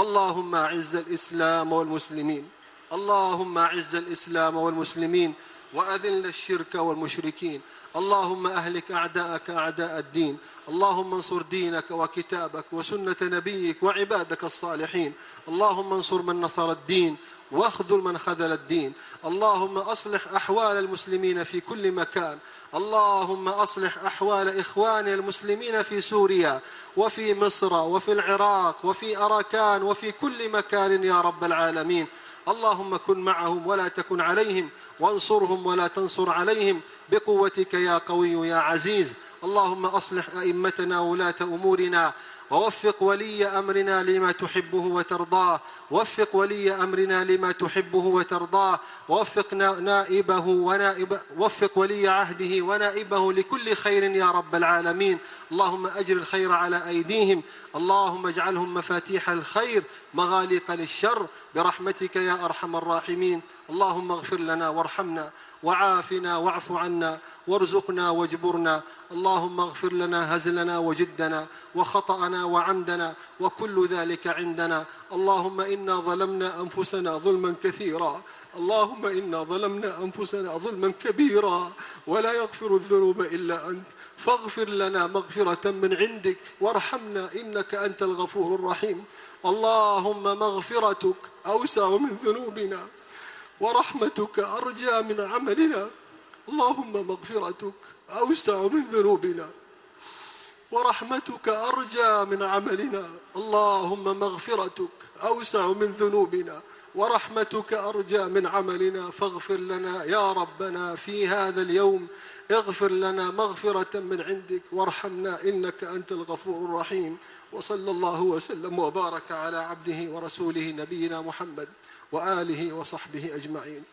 اللهم أعز الإسلام والمسلمين. اللهم أعز الإسلام والمسلمين. وأذل الشرك والمشركين. اللهم أهلك أعداءك أعداء الدين. اللهم انصر دينك وكتابك وسنة نبيك وعبادك الصالحين. اللهم انصر من نصر الدين واخذل من خذل الدين. اللهم أصلح أحوال المسلمين في كل مكان. اللهم أصلح أحوال إخواننا المسلمين في سوريا وفي مصر وفي العراق وفي أراكان وفي كل مكان يا رب العالمين. اللهم كن معهم ولا تكن عليهم. وانصرهم ولا تنصر عليهم. بقوتك يا قوي يا عزيز. اللهم أصلح أئمتنا ولاة أمورنا ووفق ولي أمرنا لما تحبه وترضاه وفق ولي أمرنا لما تحبه وترضاه ووفق نائبه ونائب وفق ولي عهده ونائبه لكل خير يا رب العالمين. اللهم أجر الخير على أيديهم اللهم اجعلهم مفاتيح الخير مغاليق للشر. برحمتك يا أرحم الراحمين. اللهم اغفر لنا وارحمنا وعافنا واعف عنا. وارزقنا واجبرنا. اللهم اغفر لنا هزلنا وجدنا وخطأنا وعمدنا وكل ذلك عندنا. اللهم إنا ظلمنا أنفسنا ظلما كثيرا. اللهم إنا ظلمنا أنفسنا ظلما كبيرا. ولا يغفر الذنوب إلا أنت. فاغفر لنا مغفرة من عندك. وارحمنا إنك أنت الغفور الرحيم. اللهم مغفرتك أوسع من ذنوبنا. ورحمتك أرجى من عملنا. اللهم مغفرتك أوسع من ذنوبنا ورحمتك أرجى من عملنا اللهم مغفرتك أوسع من ذنوبنا ورحمتك أرجى من عملنا فاغفر لنا يا ربنا في هذا اليوم اغفر لنا مغفرة من عندك وارحمنا إنك أنت الغفور الرحيم وصلى الله وسلم وبارك على عبده ورسوله نبينا محمد وآله وصحبه أجمعين